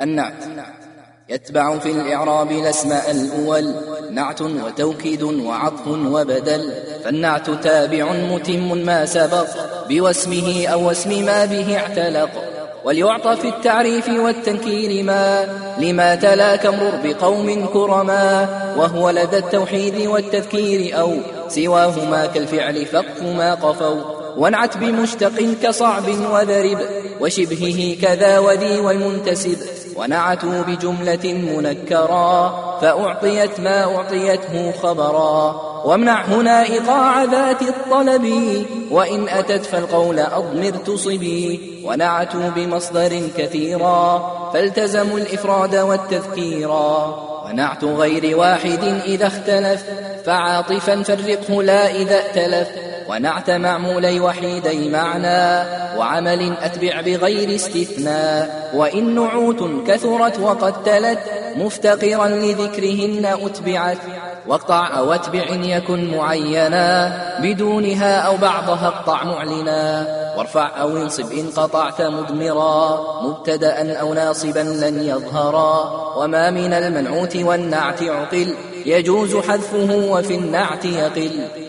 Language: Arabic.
النعت. يتبع في الإعراب الأسماء الأول نعت وتوكيد وعطف وبدل فالنعت تابع متم ما سبق بواسمه أو اسم ما به اعتلق. وليعطى في التعريف والتنكير ما لما تلا كمر بقوم كرما. وهو لدى التوحيد والتذكير أو سواهما كالفعل فق ما قفوا. وانعت بمشتق كصعب وذرب وشبهه كذا وذي والمنتسب ونعتوا بجملة منكرا فأعطيت ما أعطيته خبرا. وامنع هنا إيقاع ذات الطلب وإن أتت فالقول أضمر تصبي ونعتوا بمصدر كثيرا فالتزموا الإفراد والتذكيرا ونعت غير واحد إذا اختلف فعاطفا فرقه لا إذا ائتلف. ونعت معمولي وحيدي معنى وعمل أتبع بغير استثناء وإن نعوت كثرت وقد تلت مفتقرا لذكرهن أتبعت. واقطع أو اتبع إن يكن معينا بدونها أو بعضها اقطع معلنا. وارفع أو انصب إن قطعت مضمرا مبتدأ أو ناصبا لن يظهرا. وما من المنعوت والنعت عقل يجوز حذفه وفي النعت يقل.